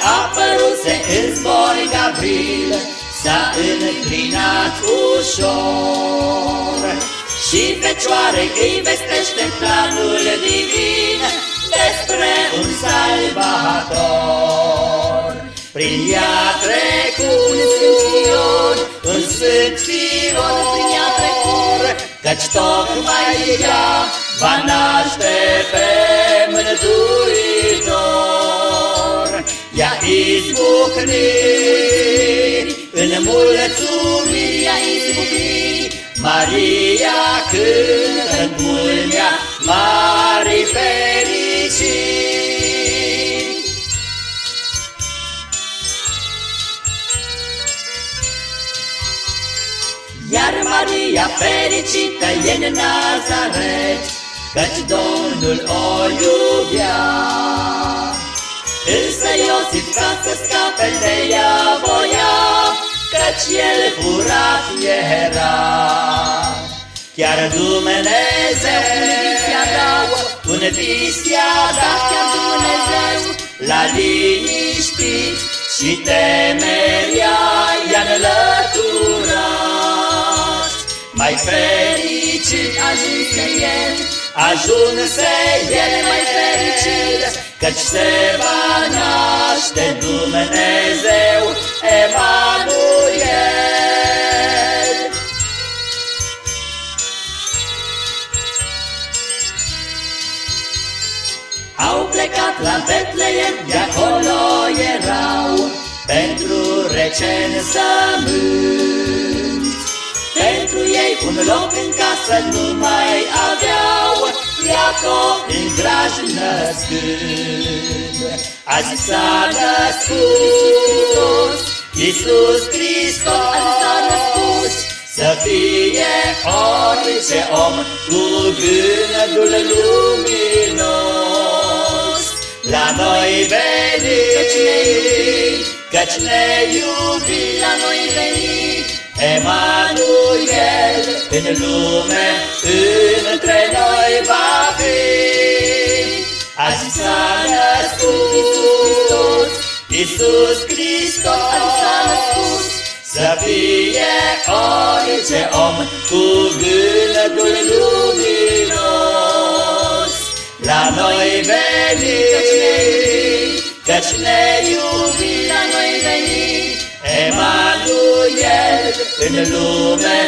Deodată apăruse în zbor Gavril, S-a înclinat ușor. Și Fecioare îi vestește planul divin Despre un salvator. Prin ea trecut un sfânt fior Un sfânt fior Prin ea trecut Căci tocmai ea va naște pe Mântuitor izbucniri în mulțumirea izbucniri Maria cântă în culmea mari fericiri. Iar Maria fericită e în Nazaret Căci Domnul o iubea. Însă Iosif ca să scape de ea voia Căci el curat era. Chiar Dumnezeu un vis i-a dat Un vis i-a dat chiar Dumnezeu. L-a liniștit și temeria i-a înlăturat. Mai fericit ajunse el Ajunse el. Mai fericit Căci se va naște Dumnezeu Emanuel. Au plecat la Betleem, de acolo erau Pentru recensământ Pentru ei un loc în casă nu mai aveau Iacob în graj născând Azi s-a născut Iisus Hristos. Azi s-a născut. Să fie orice om Cu gândul luminos. La noi veni Căci ne iubi Căci ne iubi La noi veni. Emanuel în lume, între noi va fi. Azi s-a născut Iisus Iisus Hristos, azi s-a născut, să fie orice om cu gândul luminos. La noi veni, căci ne iubi, în lume,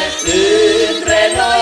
între noi va